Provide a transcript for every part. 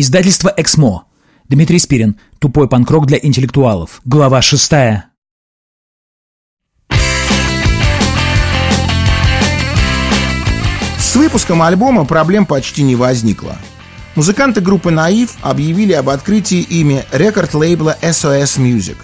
Издательство «Эксмо». Дмитрий Спирин. Тупой панкрок для интеллектуалов. Глава шестая. С выпуском альбома проблем почти не возникло. Музыканты группы «Наив» объявили об открытии ими рекорд-лейбла SOS Music.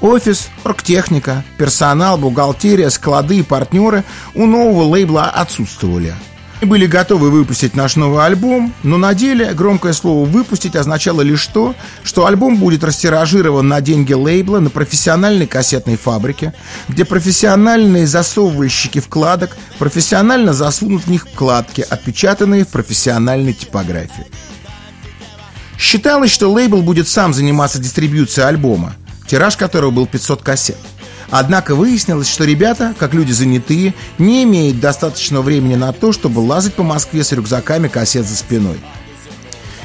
Офис, оргтехника, персонал, бухгалтерия, склады и партнеры у нового лейбла отсутствовали – мы были готовы выпустить наш новый альбом, но на деле громкое слово «выпустить» означало лишь то, что альбом будет растиражирован на деньги лейбла на профессиональной кассетной фабрике, где профессиональные засовывальщики вкладок профессионально засунут в них вкладки, отпечатанные в профессиональной типографии. Считалось, что лейбл будет сам заниматься дистрибьюцией альбома, тираж которого был 500 кассет. Однако выяснилось, что ребята, как люди занятые, не имеют достаточного времени на то, чтобы лазать по Москве с рюкзаками кассет за спиной.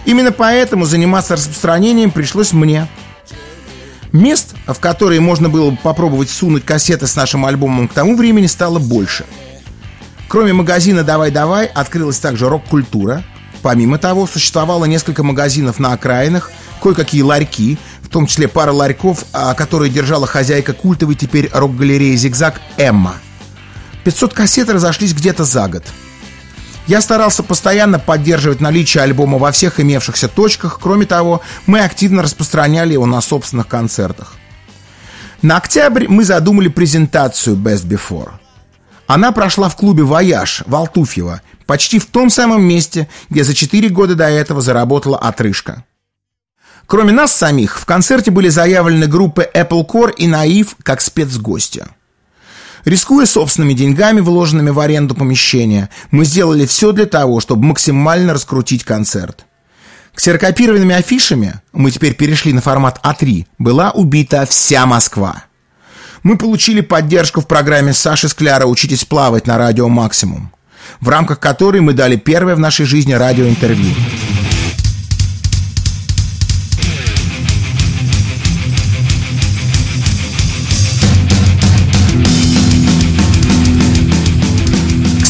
Именно поэтому заниматься распространением пришлось мне. Мест, в которые можно было бы попробовать сунуть кассеты с нашим альбомом к тому времени стало больше. Кроме магазина «Давай-давай» открылась также рок-культура. Помимо того, существовало несколько магазинов на окраинах, кое-какие ларьки, в том числе пара ларьков, а, которые держала хозяйка культовой теперь рок-галереи «Зигзаг» Эмма. 500 кассет разошлись где-то за год. Я старался постоянно поддерживать наличие альбома во всех имевшихся точках. Кроме того, мы активно распространяли его на собственных концертах. На октябрь мы задумали презентацию Best Before. Она прошла в клубе «Вояж» в Алтуфьево, почти в том самом месте, где за 4 года до этого заработала отрыжка. Кроме нас самих, в концерте были заявлены группы Apple Core и Наив как спецгости. Рискуя собственными деньгами, вложенными в аренду помещения, мы сделали все для того, чтобы максимально раскрутить концерт. Ксерокопированными афишами, мы теперь перешли на формат А3, была убита вся Москва. Мы получили поддержку в программе Саши Скляра «Учитесь плавать» на радио «Максимум», в рамках которой мы дали первое в нашей жизни радиоинтервью.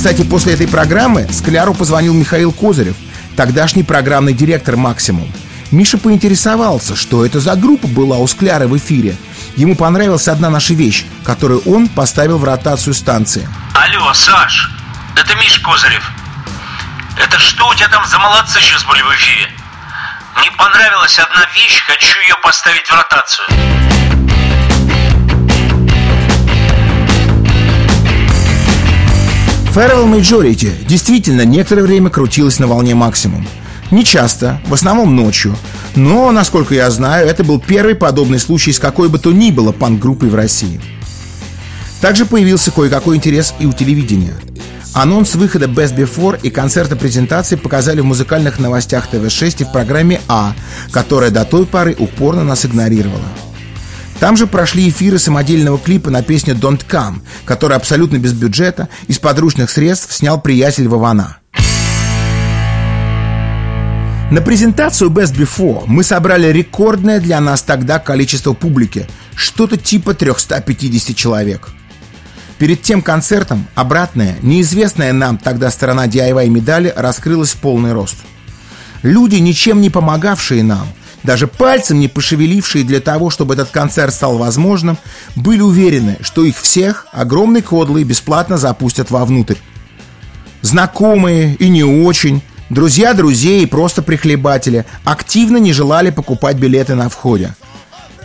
Кстати, после этой программы Скляру позвонил Михаил Козырев, тогдашний программный директор «Максимум». Миша поинтересовался, что это за группа была у Скляра в эфире. Ему понравилась одна наша вещь, которую он поставил в ротацию станции. Алло, Саш, это Миш Козырев. Это что у тебя там за молодцы сейчас были в эфире? Мне понравилась одна вещь, хочу ее поставить в ротацию. Farewell Majority действительно некоторое время крутилась на волне максимум. Не часто, в основном ночью. Но, насколько я знаю, это был первый подобный случай с какой бы то ни было панк-группой в России. Также появился кое-какой интерес и у телевидения. Анонс выхода Best Before и концерта презентации показали в музыкальных новостях ТВ-6 и в программе А, которая до той поры упорно нас игнорировала. Там же прошли эфиры самодельного клипа на песню «Don't Come», который абсолютно без бюджета, из подручных средств снял приятель Вована. На презентацию Best Before мы собрали рекордное для нас тогда количество публики, что-то типа 350 человек. Перед тем концертом обратная, неизвестная нам тогда сторона DIY медали раскрылась в полный рост. Люди, ничем не помогавшие нам – даже пальцем не пошевелившие для того, чтобы этот концерт стал возможным, были уверены, что их всех огромный кодлы бесплатно запустят вовнутрь. Знакомые и не очень, друзья друзей и просто прихлебатели активно не желали покупать билеты на входе.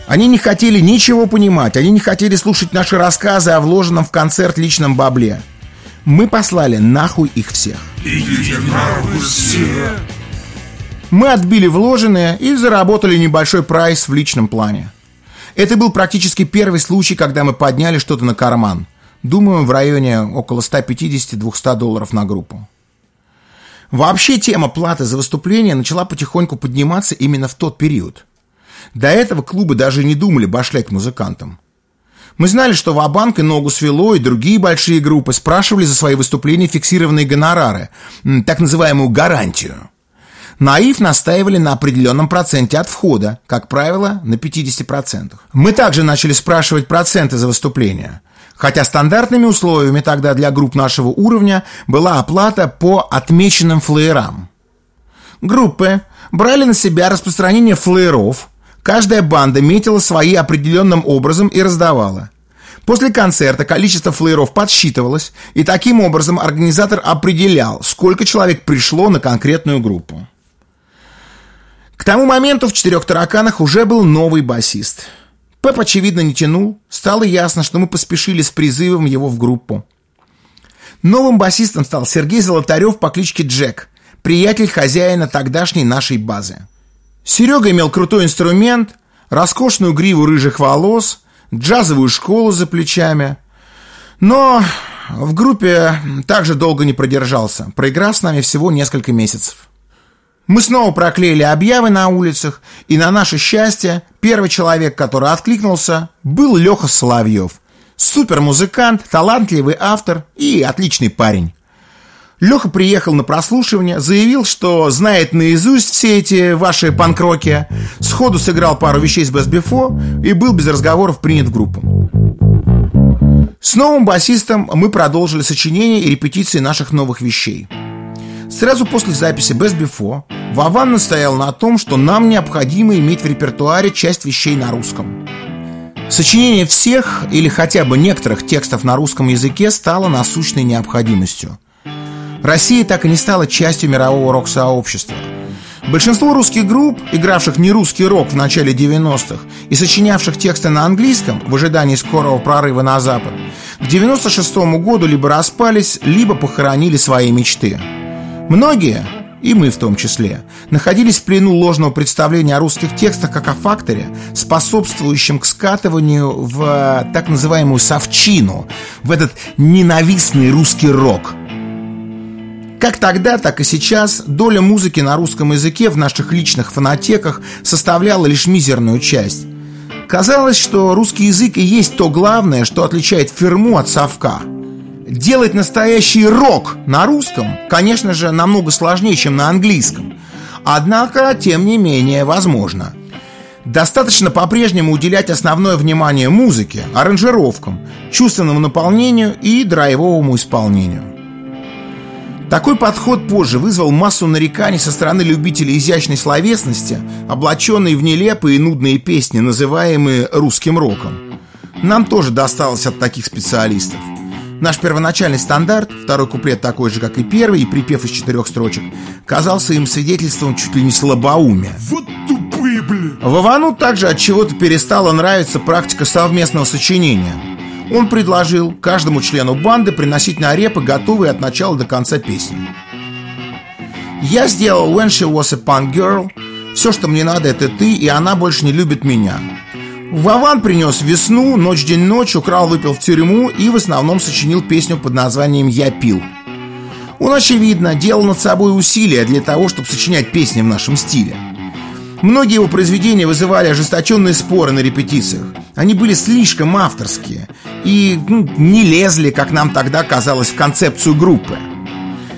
Они не хотели ничего понимать, они не хотели слушать наши рассказы о вложенном в концерт личном бабле. Мы послали нахуй их всех. Идите нахуй все! Мы отбили вложенное и заработали небольшой прайс в личном плане. Это был практически первый случай, когда мы подняли что-то на карман. Думаю, в районе около 150-200 долларов на группу. Вообще тема платы за выступление начала потихоньку подниматься именно в тот период. До этого клубы даже не думали башлять музыкантам. Мы знали, что Вабанк и Ногу свело, и другие большие группы спрашивали за свои выступления фиксированные гонорары, так называемую гарантию. Наив настаивали на определенном проценте от входа, как правило, на 50%. Мы также начали спрашивать проценты за выступление. Хотя стандартными условиями тогда для групп нашего уровня была оплата по отмеченным флеерам. группы брали на себя распространение флееров. Каждая банда метила свои определенным образом и раздавала. После концерта количество флееров подсчитывалось, и таким образом организатор определял, сколько человек пришло на конкретную группу. К тому моменту в «Четырех тараканах» уже был новый басист. Пеп, очевидно, не тянул. Стало ясно, что мы поспешили с призывом его в группу. Новым басистом стал Сергей Золотарев по кличке Джек, приятель хозяина тогдашней нашей базы. Серега имел крутой инструмент, роскошную гриву рыжих волос, джазовую школу за плечами. Но в группе также долго не продержался, проиграв с нами всего несколько месяцев. Мы снова проклеили объявы на улицах, и на наше счастье первый человек, который откликнулся, был Леха Соловьев. Супермузыкант, талантливый автор и отличный парень. Леха приехал на прослушивание, заявил, что знает наизусть все эти ваши панкроки, сходу сыграл пару вещей с Best Before и был без разговоров принят в группу. С новым басистом мы продолжили сочинение и репетиции наших новых вещей. Сразу после записи Best Before Вован настоял на том, что нам необходимо иметь в репертуаре часть вещей на русском. Сочинение всех или хотя бы некоторых текстов на русском языке стало насущной необходимостью – Россия так и не стала частью мирового рок-сообщества. Большинство русских групп, игравших не русский рок в начале 90-х и сочинявших тексты на английском в ожидании скорого прорыва на Запад, к 96 году либо распались, либо похоронили свои мечты. Многие, и мы в том числе, находились в плену ложного представления о русских текстах как о факторе, способствующем к скатыванию в так называемую совчину, в этот ненавистный русский рок – как тогда, так и сейчас доля музыки на русском языке в наших личных фонотеках составляла лишь мизерную часть. Казалось, что русский язык и есть то главное, что отличает фирму от совка. Делать настоящий рок на русском, конечно же, намного сложнее, чем на английском. Однако, тем не менее, возможно. Достаточно по-прежнему уделять основное внимание музыке, аранжировкам, чувственному наполнению и драйвовому исполнению. Такой подход позже вызвал массу нареканий со стороны любителей изящной словесности, облаченные в нелепые и нудные песни, называемые русским роком. Нам тоже досталось от таких специалистов. Наш первоначальный стандарт, второй куплет такой же, как и первый, и припев из четырех строчек, казался им свидетельством чуть ли не слабоумия. Вот тупые, блин! Вовану также от чего-то перестала нравиться практика совместного сочинения – он предложил каждому члену банды приносить на репы готовые от начала до конца песни. Я сделал When She Was a Punk Girl Все, что мне надо, это ты, и она больше не любит меня Вован принес весну, ночь, день, ночь, украл, выпил в тюрьму и в основном сочинил песню под названием «Я пил». Он, очевидно, делал над собой усилия для того, чтобы сочинять песни в нашем стиле. Многие его произведения вызывали ожесточенные споры на репетициях. Они были слишком авторские и ну, не лезли, как нам тогда казалось, в концепцию группы.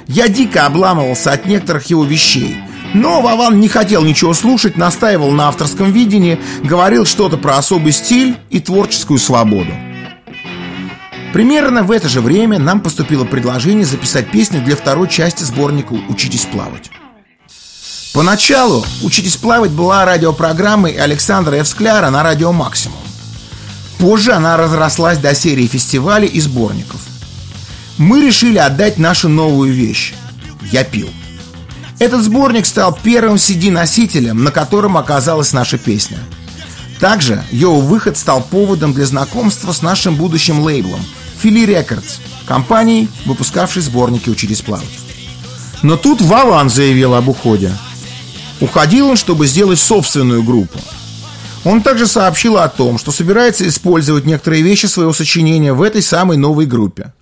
Я дико обламывался от некоторых его вещей. Но Вован не хотел ничего слушать, настаивал на авторском видении, говорил что-то про особый стиль и творческую свободу. Примерно в это же время нам поступило предложение записать песню для второй части сборника «Учитесь плавать». Поначалу «Учитесь плавать» была радиопрограммой Александра Евскляра на радио «Максимум». Позже она разрослась до серии фестивалей и сборников. Мы решили отдать нашу новую вещь «Я пил». Этот сборник стал первым CD-носителем, на котором оказалась наша песня. Также его выход стал поводом для знакомства с нашим будущим лейблом Philly Records, компанией, выпускавшей сборники «Учились плавать». Но тут Валан заявил об уходе. Уходил он, чтобы сделать собственную группу – он также сообщил о том, что собирается использовать некоторые вещи своего сочинения в этой самой новой группе.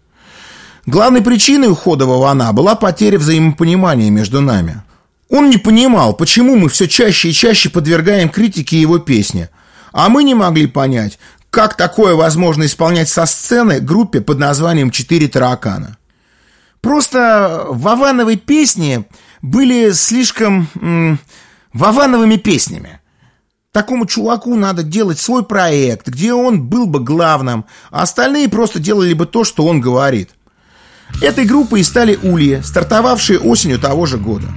Главной причиной ухода Вована была потеря взаимопонимания между нами. Он не понимал, почему мы все чаще и чаще подвергаем критике его песни, а мы не могли понять, как такое возможно исполнять со сцены группе под названием «Четыре таракана». Просто Вовановые песни были слишком м- Вовановыми песнями. Такому чуваку надо делать свой проект, где он был бы главным, а остальные просто делали бы то, что он говорит. Этой группой стали Ульи, стартовавшие осенью того же года.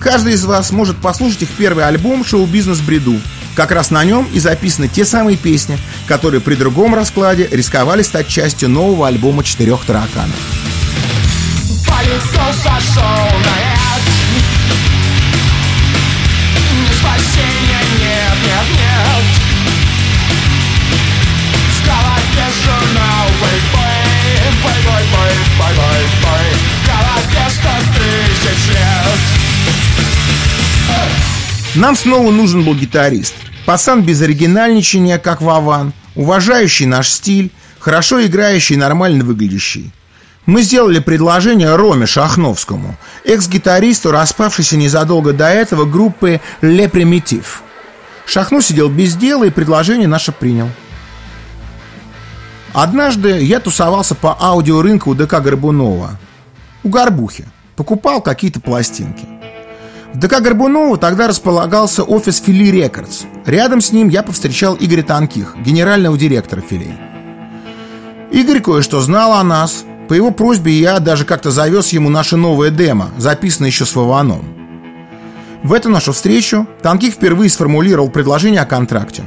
Каждый из вас может послушать их первый альбом «Шоу-бизнес бреду». Как раз на нем и записаны те самые песни, которые при другом раскладе рисковали стать частью нового альбома «Четырех тараканов». Полетел, сошел на Нам снова нужен был гитарист. Пацан без оригинальничания, как Вован, уважающий наш стиль, хорошо играющий нормально выглядящий. Мы сделали предложение Роме Шахновскому, экс-гитаристу, распавшейся незадолго до этого группы «Ле Примитив». Шахну сидел без дела и предложение наше принял. Однажды я тусовался по аудиорынку у ДК Горбунова. У Горбухи. Покупал какие-то пластинки. В ДК Горбунова тогда располагался офис Фили Рекордс. Рядом с ним я повстречал Игоря Танких, генерального директора Фили. Игорь кое-что знал о нас. По его просьбе я даже как-то завез ему наше новое демо, записанное еще с Вованом. В эту нашу встречу Танких впервые сформулировал предложение о контракте.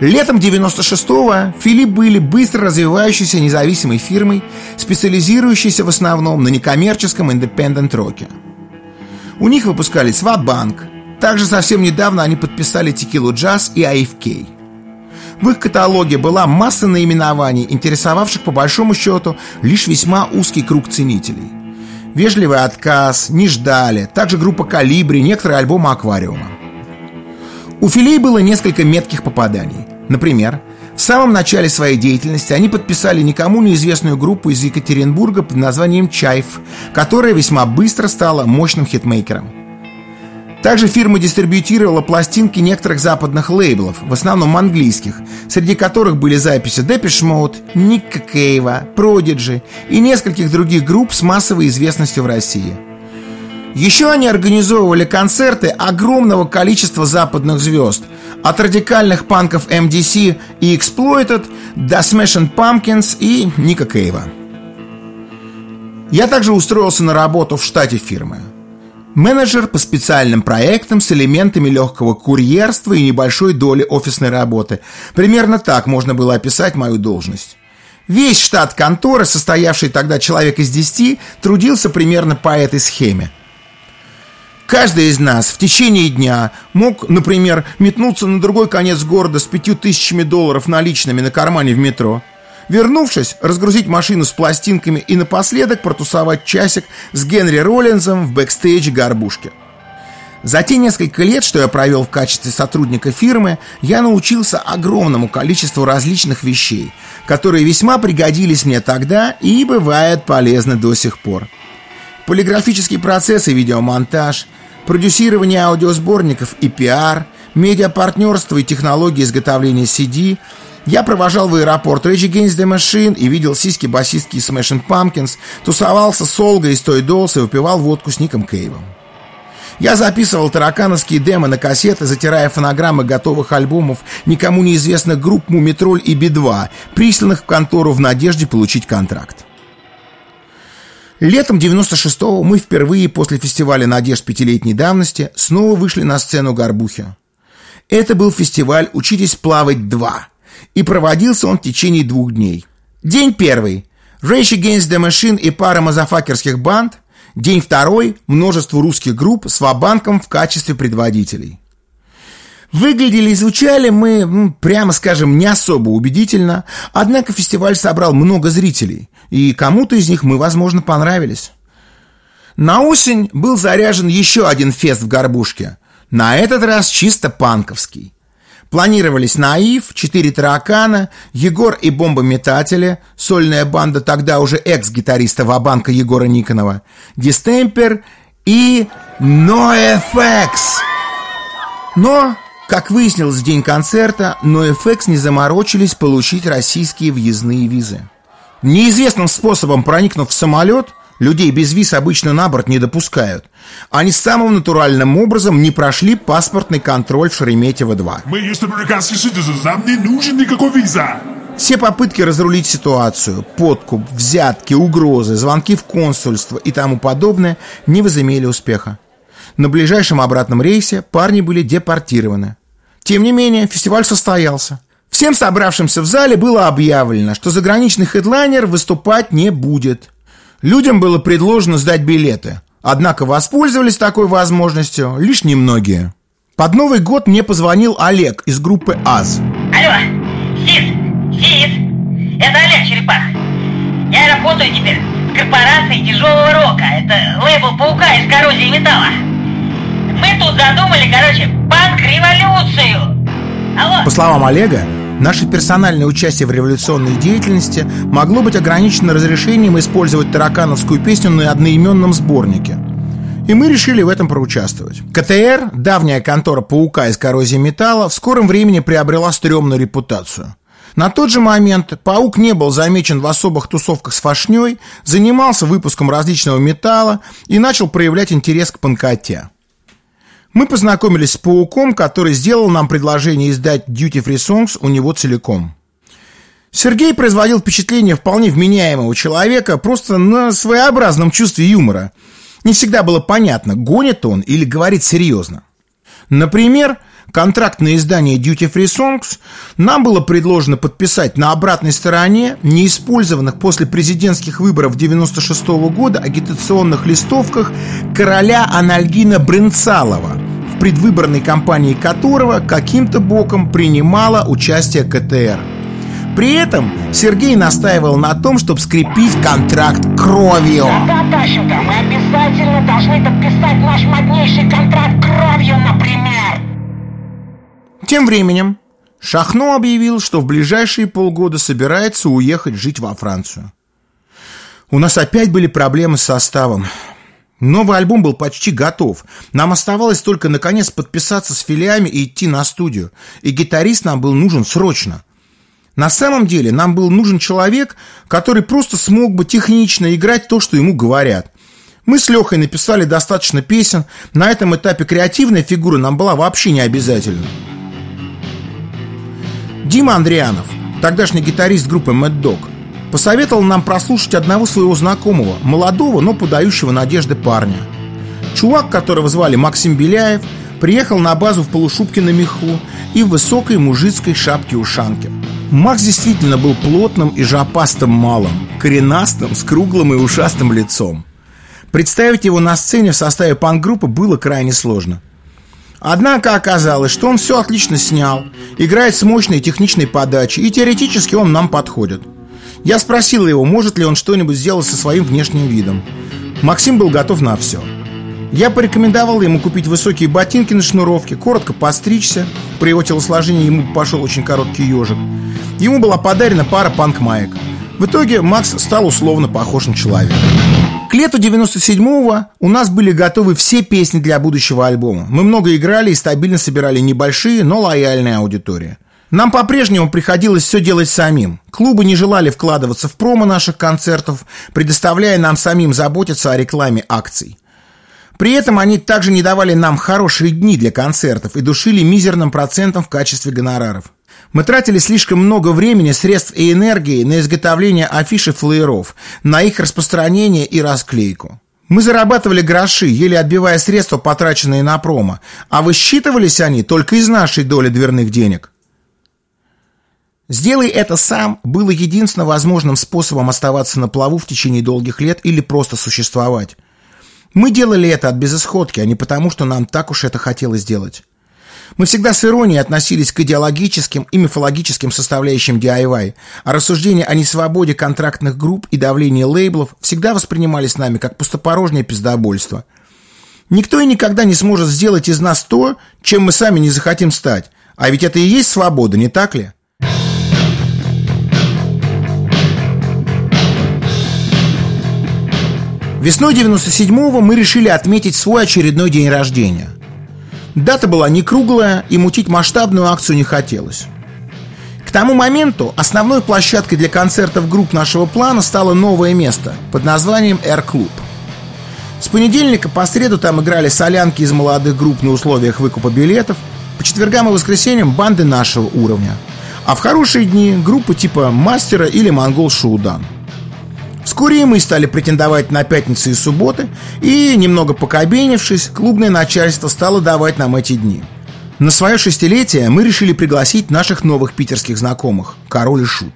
Летом 96-го Филипп были быстро развивающейся независимой фирмой, специализирующейся в основном на некоммерческом индепендент-роке – у них выпускали Свабанк. Также совсем недавно они подписали Текилу Джаз и AFK. В их каталоге была масса наименований, интересовавших по большому счету лишь весьма узкий круг ценителей. Вежливый отказ, не ждали, также группа Калибри, некоторые альбомы Аквариума. У Филей было несколько метких попаданий. Например, в самом начале своей деятельности они подписали никому неизвестную группу из Екатеринбурга под названием «Чайф», которая весьма быстро стала мощным хитмейкером. Также фирма дистрибьютировала пластинки некоторых западных лейблов, в основном английских, среди которых были записи Depeche Mode, Ника Кейва, Prodigy и нескольких других групп с массовой известностью в России – еще они организовывали концерты огромного количества западных звезд, от радикальных панков MDC и Exploited до Smashing Pumpkins и Ника Кейва. Я также устроился на работу в штате фирмы. Менеджер по специальным проектам с элементами легкого курьерства и небольшой доли офисной работы. Примерно так можно было описать мою должность. Весь штат конторы, состоявший тогда человек из десяти, трудился примерно по этой схеме – Каждый из нас в течение дня мог, например, метнуться на другой конец города с пятью тысячами долларов наличными на кармане в метро. Вернувшись, разгрузить машину с пластинками и напоследок протусовать часик с Генри Роллинзом в бэкстейдже горбушки. За те несколько лет, что я провел в качестве сотрудника фирмы, я научился огромному количеству различных вещей, которые весьма пригодились мне тогда и бывают полезны до сих пор. Полиграфический процесс и видеомонтаж, продюсирование аудиосборников и пиар, медиапартнерство и технологии изготовления CD. Я провожал в аэропорт Rage Against the Machine и видел сиськи басистки Smashing Pumpkins, тусовался с Олгой из Той Долс и выпивал водку с Ником Кейвом. Я записывал таракановские демо на кассеты, затирая фонограммы готовых альбомов никому неизвестных групп Мумитроль и Би-2, присланных в контору в надежде получить контракт. Летом 96-го мы впервые после фестиваля «Надежд» пятилетней давности снова вышли на сцену Горбухи. Это был фестиваль «Учитесь плавать 2», и проводился он в течение двух дней. День первый – Rage Against the Machine и пара мазафакерских банд. День второй – множество русских групп с Вабанком в качестве предводителей. Выглядели и звучали мы, прямо скажем, не особо убедительно, однако фестиваль собрал много зрителей, и кому-то из них мы, возможно, понравились. На осень был заряжен еще один фест в Горбушке, на этот раз чисто панковский. Планировались Наив, Четыре таракана, Егор и бомбометатели, сольная банда тогда уже экс-гитариста Вабанка Егора Никонова, Дистемпер и NoFX. Но как выяснилось в день концерта, NoFX не заморочились получить российские въездные визы. Неизвестным способом проникнув в самолет, людей без виз обычно на борт не допускают. Они самым натуральным образом не прошли паспортный контроль в Шереметьево-2. Мы есть американские citizens, нам не нужен никакой виза. Все попытки разрулить ситуацию, подкуп, взятки, угрозы, звонки в консульство и тому подобное не возымели успеха. На ближайшем обратном рейсе парни были депортированы. Тем не менее, фестиваль состоялся. Всем собравшимся в зале было объявлено, что заграничный хедлайнер выступать не будет. Людям было предложено сдать билеты. Однако воспользовались такой возможностью лишь немногие. Под Новый год мне позвонил Олег из группы АЗ. Алло, Сид, Сид, это Олег Черепах. Я работаю теперь в корпорации тяжелого рока. Это лейбл паука из коррозии металла. Мы тут задумали, короче, панк-революцию. Алло. По словам Олега, наше персональное участие в революционной деятельности могло быть ограничено разрешением использовать таракановскую песню на одноименном сборнике. И мы решили в этом проучаствовать. КТР, давняя контора паука из коррозии металла, в скором времени приобрела стрёмную репутацию. На тот же момент паук не был замечен в особых тусовках с фашней, занимался выпуском различного металла и начал проявлять интерес к панкоте. Мы познакомились с пауком, который сделал нам предложение издать Duty Free Songs у него целиком. Сергей производил впечатление вполне вменяемого человека просто на своеобразном чувстве юмора – не всегда было понятно, гонит он или говорит серьезно. Например, контракт на издание Duty Free Songs нам было предложено подписать на обратной стороне неиспользованных после президентских выборов 96 -го года агитационных листовках короля Анальгина Брынцалова, в предвыборной кампании которого каким-то боком принимала участие КТР – при этом Сергей настаивал на том, чтобы скрепить контракт кровью. Да, Тащенко, мы обязательно должны подписать наш моднейший контракт кровью, например. Тем временем Шахно объявил, что в ближайшие полгода собирается уехать жить во Францию. У нас опять были проблемы с составом. Новый альбом был почти готов. Нам оставалось только наконец подписаться с филиами и идти на студию. И гитарист нам был нужен срочно. На самом деле нам был нужен человек, который просто смог бы технично играть то, что ему говорят. Мы с Лехой написали достаточно песен. На этом этапе креативная фигура нам была вообще не обязательна. Дима Андрианов, тогдашний гитарист группы Mad Dog, посоветовал нам прослушать одного своего знакомого, молодого, но подающего надежды парня. Чувак, которого звали Максим Беляев, приехал на базу в полушубке на меху и в высокой мужицкой шапке-ушанке. Макс действительно был плотным и жопастым малым, коренастым, с круглым и ушастым лицом. Представить его на сцене в составе панк-группы было крайне сложно. Однако оказалось, что он все отлично снял, играет с мощной техничной подачей, и теоретически он нам подходит. Я спросил его, может ли он что-нибудь сделать со своим внешним видом. Максим был готов на все – я порекомендовал ему купить высокие ботинки на шнуровке, коротко постричься. При его телосложении ему пошел очень короткий ежик. Ему была подарена пара панк-маек. В итоге Макс стал условно похож на человека. К лету 97-го у нас были готовы все песни для будущего альбома. Мы много играли и стабильно собирали небольшие, но лояльные аудитории. Нам по-прежнему приходилось все делать самим. Клубы не желали вкладываться в промо наших концертов, предоставляя нам самим заботиться о рекламе акций. При этом они также не давали нам хорошие дни для концертов и душили мизерным процентом в качестве гонораров. Мы тратили слишком много времени, средств и энергии на изготовление афиш и флееров, на их распространение и расклейку. Мы зарабатывали гроши, еле отбивая средства, потраченные на промо, а высчитывались они только из нашей доли дверных денег. «Сделай это сам» было единственно возможным способом оставаться на плаву в течение долгих лет или просто существовать. Мы делали это от безысходки, а не потому, что нам так уж это хотелось сделать. Мы всегда с иронией относились к идеологическим и мифологическим составляющим DIY, а рассуждения о несвободе контрактных групп и давлении лейблов всегда воспринимались нами как пустопорожнее пиздобольство. Никто и никогда не сможет сделать из нас то, чем мы сами не захотим стать. А ведь это и есть свобода, не так ли? Весной 97-го мы решили отметить свой очередной день рождения. Дата была не круглая, и мутить масштабную акцию не хотелось. К тому моменту основной площадкой для концертов групп нашего плана стало новое место под названием «Эр-клуб». С понедельника по среду там играли солянки из молодых групп на условиях выкупа билетов, по четвергам и воскресеньям банды нашего уровня, а в хорошие дни группы типа «Мастера» или «Монгол Шуудан». Вскоре мы стали претендовать на пятницы и субботы, и, немного покобенившись, клубное начальство стало давать нам эти дни. На свое шестилетие мы решили пригласить наших новых питерских знакомых – Король и Шут.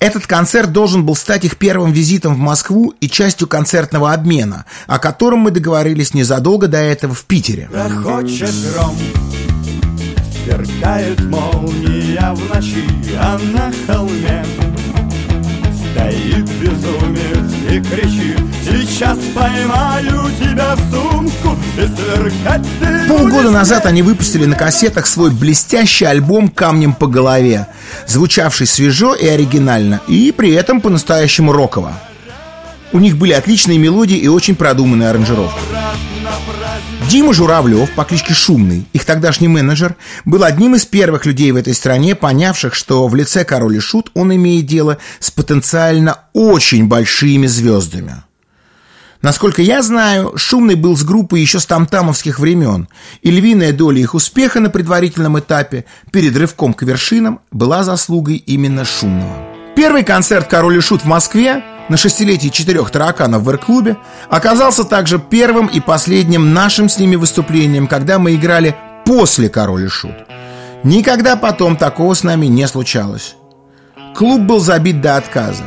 Этот концерт должен был стать их первым визитом в Москву и частью концертного обмена, о котором мы договорились незадолго до этого в Питере. Грохочет гром, сверкает молния в ночи, а на холме Стоит безумец и кричит Сейчас поймаю тебя в сумку и сверкать ты Полгода назад они выпустили на кассетах свой блестящий альбом «Камнем по голове», звучавший свежо и оригинально, и при этом по-настоящему роково. У них были отличные мелодии и очень продуманная аранжировка. Дима Журавлев по кличке Шумный, их тогдашний менеджер, был одним из первых людей в этой стране, понявших, что в лице Король и Шут он имеет дело с потенциально очень большими звездами. Насколько я знаю, Шумный был с группой еще с тамтамовских времен, и львиная доля их успеха на предварительном этапе перед рывком к вершинам была заслугой именно Шумного. Первый концерт «Король и Шут» в Москве на шестилетии четырех тараканов в Эр-клубе оказался также первым и последним нашим с ними выступлением, когда мы играли после «Король и Шут». Никогда потом такого с нами не случалось. Клуб был забит до отказа.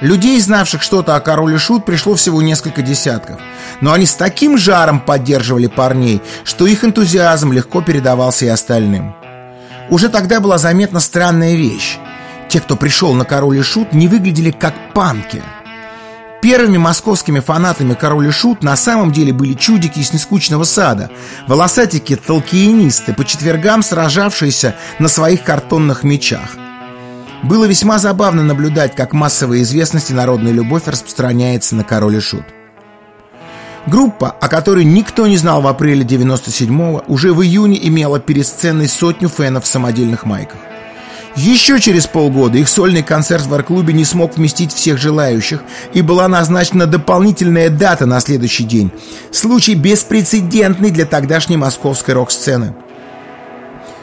Людей, знавших что-то о Короле Шут, пришло всего несколько десятков. Но они с таким жаром поддерживали парней, что их энтузиазм легко передавался и остальным. Уже тогда была заметна странная вещь. Те, кто пришел на Король и Шут, не выглядели как панки. Первыми московскими фанатами Король и Шут на самом деле были чудики из нескучного сада, волосатики-толкиенисты, по четвергам сражавшиеся на своих картонных мечах. Было весьма забавно наблюдать, как массовая известность и народная любовь распространяется на Король и Шут. Группа, о которой никто не знал в апреле 97-го, уже в июне имела перед сценой сотню фенов в самодельных майках. Еще через полгода их сольный концерт в арт-клубе не смог вместить всех желающих, и была назначена дополнительная дата на следующий день. Случай беспрецедентный для тогдашней московской рок-сцены.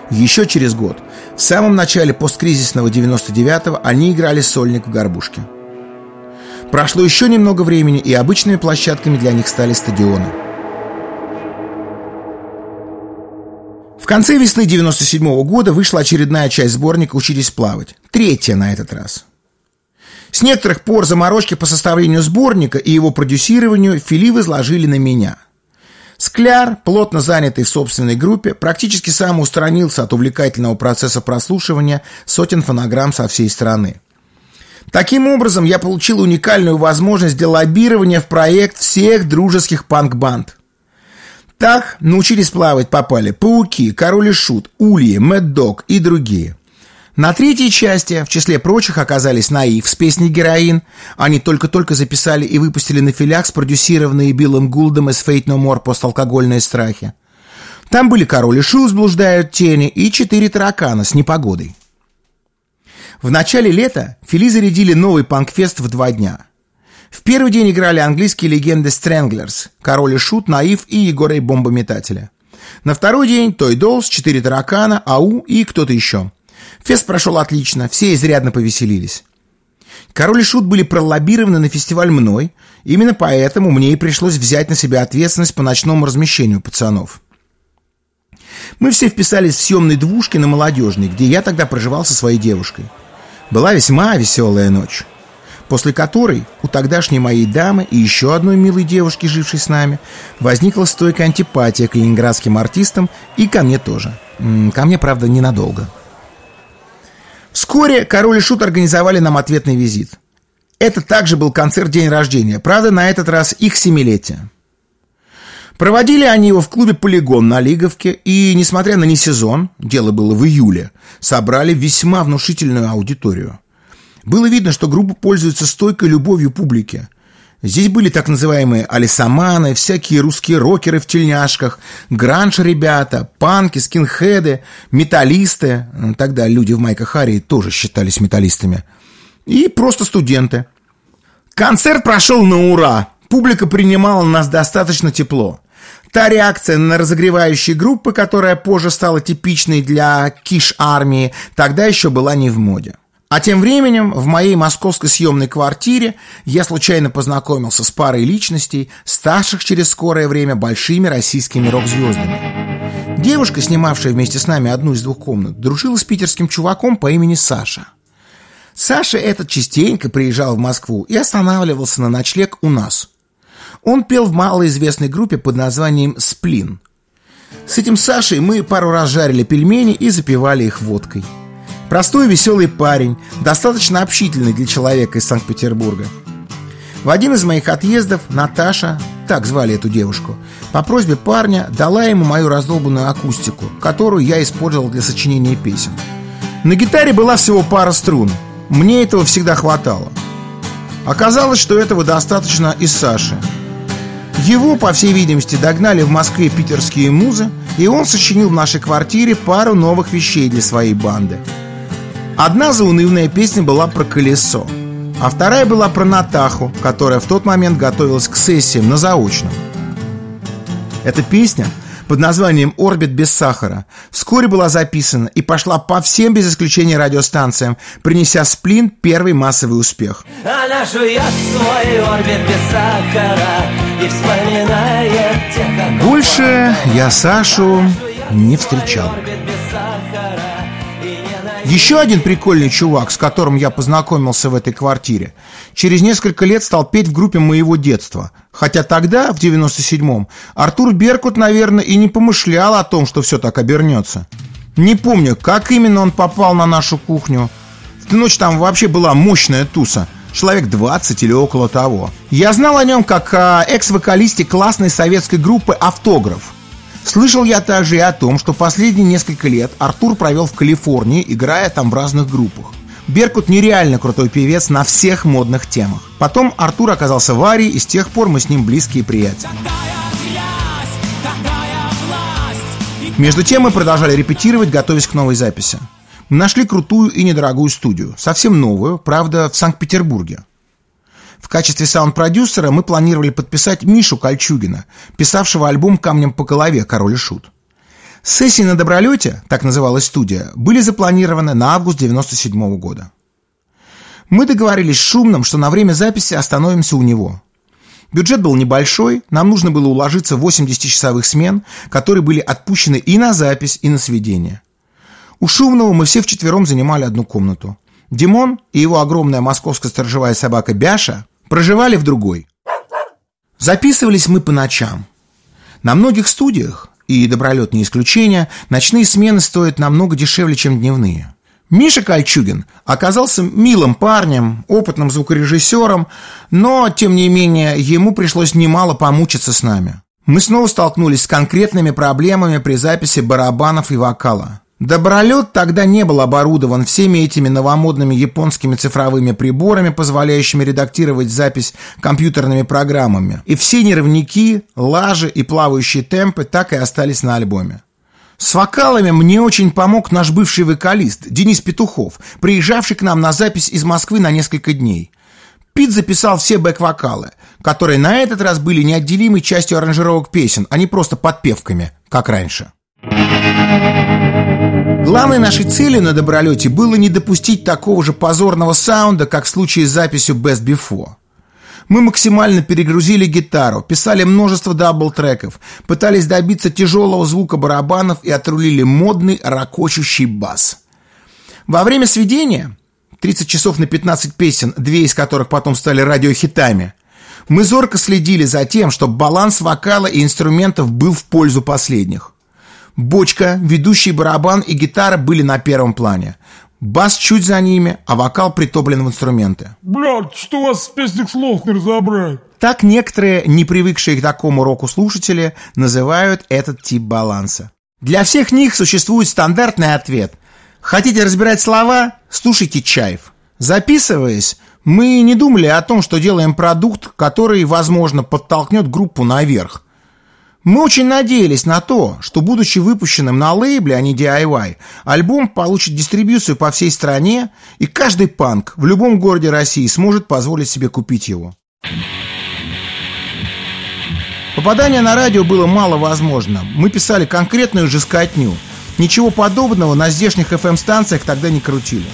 Еще через год, в самом начале посткризисного 99-го, они играли сольник в «Горбушке». Прошло еще немного времени, и обычными площадками для них стали стадионы. Конце весны 97 -го года вышла очередная часть сборника «Учились плавать». Третья на этот раз. С некоторых пор заморочки по составлению сборника и его продюсированию Фили возложили на меня. Скляр, плотно занятый в собственной группе, практически сам устранился от увлекательного процесса прослушивания сотен фонограмм со всей страны. Таким образом, я получил уникальную возможность для лоббирования в проект всех дружеских панк-банд – так научились плавать попали Пауки, Король и Шут, Ульи, Мэддог и другие. На третьей части, в числе прочих, оказались Наив с песней «Героин». Они только-только записали и выпустили на филях спродюсированные Биллом Гулдом из «Fate No More» посталкогольные страхи. Там были «Король и Шут сблуждают тени» и «Четыре таракана» с непогодой. В начале лета Фили зарядили новый панкфест в два дня – в первый день играли английские легенды Stranglers, Король и Шут, Наив и Егора и Бомбометателя. На второй день Той Долс, Четыре таракана, Ау и кто-то еще. Фест прошел отлично, все изрядно повеселились. Король и Шут были пролоббированы на фестиваль мной, именно поэтому мне и пришлось взять на себя ответственность по ночному размещению пацанов. Мы все вписались в съемной двушке на Молодежной, где я тогда проживал со своей девушкой. Была весьма веселая ночь после которой у тогдашней моей дамы и еще одной милой девушки, жившей с нами, возникла стойкая антипатия к ленинградским артистам и ко мне тоже. Ко мне, правда, ненадолго. Вскоре Король и Шут организовали нам ответный визит. Это также был концерт день рождения, правда, на этот раз их семилетие. Проводили они его в клубе «Полигон» на Лиговке, и, несмотря на не сезон, дело было в июле, собрали весьма внушительную аудиторию. Было видно, что группа пользуется стойкой любовью публики. Здесь были так называемые алисаманы, всякие русские рокеры в тельняшках, гранж-ребята, панки, скинхеды, металлисты, тогда люди в майках Харри тоже считались металлистами, и просто студенты. Концерт прошел на ура, публика принимала нас достаточно тепло. Та реакция на разогревающие группы, которая позже стала типичной для киш-армии, тогда еще была не в моде. А тем временем в моей московской съемной квартире я случайно познакомился с парой личностей, ставших через скорое время большими российскими рок-звездами. Девушка, снимавшая вместе с нами одну из двух комнат, дружила с питерским чуваком по имени Саша. Саша этот частенько приезжал в Москву и останавливался на ночлег у нас. Он пел в малоизвестной группе под названием «Сплин». С этим Сашей мы пару раз жарили пельмени и запивали их водкой. Простой веселый парень, достаточно общительный для человека из Санкт-Петербурга. В один из моих отъездов Наташа, так звали эту девушку, по просьбе парня дала ему мою раздолбанную акустику, которую я использовал для сочинения песен. На гитаре была всего пара струн. Мне этого всегда хватало. Оказалось, что этого достаточно и Саши – его, по всей видимости, догнали в Москве питерские музы, и он сочинил в нашей квартире пару новых вещей для своей банды. Одна заунывная песня была про колесо, а вторая была про Натаху, которая в тот момент готовилась к сессиям на заочном. Эта песня под названием «Орбит без сахара» вскоре была записана и пошла по всем без исключения радиостанциям, принеся сплин первый массовый успех. Она жует свой орбит без сахара и вспоминает тех, Больше я Сашу не встречал. Еще один прикольный чувак, с которым я познакомился в этой квартире, через несколько лет стал петь в группе моего детства. Хотя тогда, в 97-м, Артур Беркут, наверное, и не помышлял о том, что все так обернется. Не помню, как именно он попал на нашу кухню. В ту ночь там вообще была мощная туса. Человек 20 или около того. Я знал о нем как о экс-вокалисте классной советской группы «Автограф». Слышал я также и о том, что последние несколько лет Артур провел в Калифорнии, играя там в разных группах. Беркут нереально крутой певец на всех модных темах. Потом Артур оказался в Арии, и с тех пор мы с ним близкие приятели. Между тем мы продолжали репетировать, готовясь к новой записи. Мы нашли крутую и недорогую студию, совсем новую, правда, в Санкт-Петербурге. В качестве саунд-продюсера мы планировали подписать Мишу Кольчугина, писавшего альбом «Камнем по голове. Король и шут». Сессии на Добролете, так называлась студия, были запланированы на август 97 -го года. Мы договорились с Шумным, что на время записи остановимся у него. Бюджет был небольшой, нам нужно было уложиться в 80-часовых смен, которые были отпущены и на запись, и на сведение. У Шумного мы все вчетвером занимали одну комнату. Димон и его огромная московская сторожевая собака Бяша проживали в другой. Записывались мы по ночам. На многих студиях, и добролет не исключение, ночные смены стоят намного дешевле, чем дневные. Миша Кольчугин оказался милым парнем, опытным звукорежиссером, но, тем не менее, ему пришлось немало помучиться с нами. Мы снова столкнулись с конкретными проблемами при записи барабанов и вокала. Добролет тогда не был оборудован всеми этими новомодными японскими цифровыми приборами, позволяющими редактировать запись компьютерными программами. И все нервники, лажи и плавающие темпы так и остались на альбоме. С вокалами мне очень помог наш бывший вокалист Денис Петухов, приезжавший к нам на запись из Москвы на несколько дней. Пит записал все бэк-вокалы, которые на этот раз были неотделимой частью аранжировок песен, а не просто подпевками, как раньше. Главной нашей целью на добролете было не допустить такого же позорного саунда, как в случае с записью Best Before. Мы максимально перегрузили гитару, писали множество дабл-треков, пытались добиться тяжелого звука барабанов и отрулили модный рокочущий бас. Во время сведения, 30 часов на 15 песен, две из которых потом стали радиохитами, мы зорко следили за тем, чтобы баланс вокала и инструментов был в пользу последних. Бочка, ведущий барабан и гитара были на первом плане. Бас чуть за ними, а вокал притоплен в инструменты. Блядь, что у вас в песнях слов не разобрать? Так некоторые, не привыкшие к такому року слушатели, называют этот тип баланса. Для всех них существует стандартный ответ. Хотите разбирать слова? Слушайте Чаев. Записываясь, мы не думали о том, что делаем продукт, который, возможно, подтолкнет группу наверх – мы очень надеялись на то, что, будучи выпущенным на лейбле, а не DIY, альбом получит дистрибьюцию по всей стране, и каждый панк в любом городе России сможет позволить себе купить его. Попадание на радио было мало возможно. Мы писали конкретную жескотню. Ничего подобного на здешних FM-станциях тогда не крутили.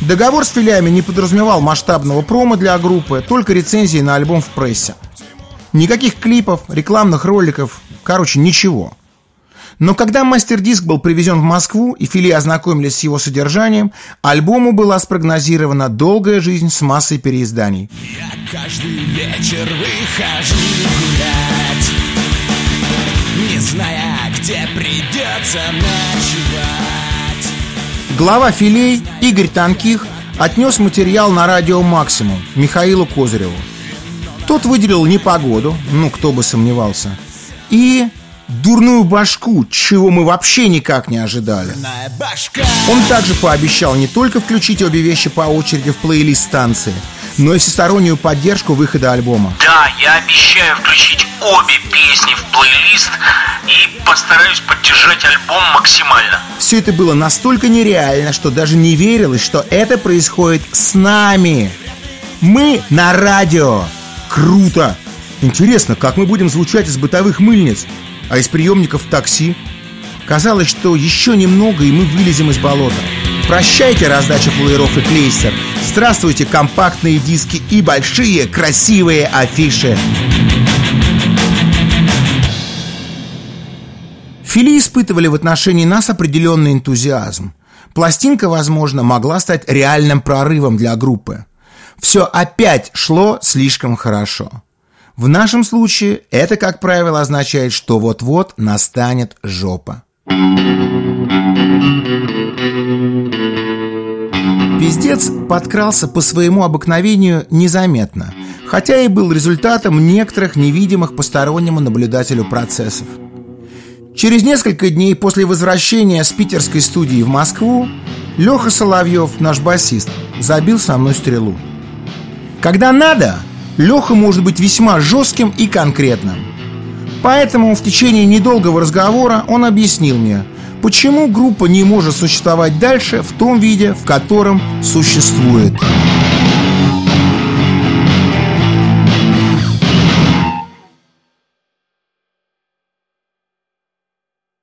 Договор с филиами не подразумевал масштабного промо для группы, только рецензии на альбом в прессе. Никаких клипов, рекламных роликов, короче, ничего. Но когда мастер-диск был привезен в Москву и Фили ознакомились с его содержанием, альбому была спрогнозирована долгая жизнь с массой переизданий. Я каждый вечер выхожу гулять Не зная, где придется ночевать Глава филей Игорь Танких отнес материал на радио «Максимум» Михаилу Козыреву. Тот выделил непогоду, ну кто бы сомневался, и дурную башку, чего мы вообще никак не ожидали. Он также пообещал не только включить обе вещи по очереди в плейлист станции, но и всестороннюю поддержку выхода альбома. Да, я обещаю включить обе песни в плейлист и постараюсь поддержать альбом максимально. Все это было настолько нереально, что даже не верилось, что это происходит с нами. Мы на радио. Круто! Интересно, как мы будем звучать из бытовых мыльниц, а из приемников такси? Казалось, что еще немного, и мы вылезем из болота. Прощайте раздача флееров и клейстер. Здравствуйте, компактные диски и большие красивые афиши. Фили испытывали в отношении нас определенный энтузиазм. Пластинка, возможно, могла стать реальным прорывом для группы. Все опять шло слишком хорошо. В нашем случае это, как правило, означает, что вот-вот настанет жопа. Пиздец подкрался по своему обыкновению незаметно, хотя и был результатом некоторых невидимых постороннему наблюдателю процессов. Через несколько дней после возвращения с питерской студии в Москву Леха Соловьев, наш басист, забил со мной стрелу. Когда надо, Леха может быть весьма жестким и конкретным. Поэтому в течение недолгого разговора он объяснил мне, почему группа не может существовать дальше в том виде, в котором существует.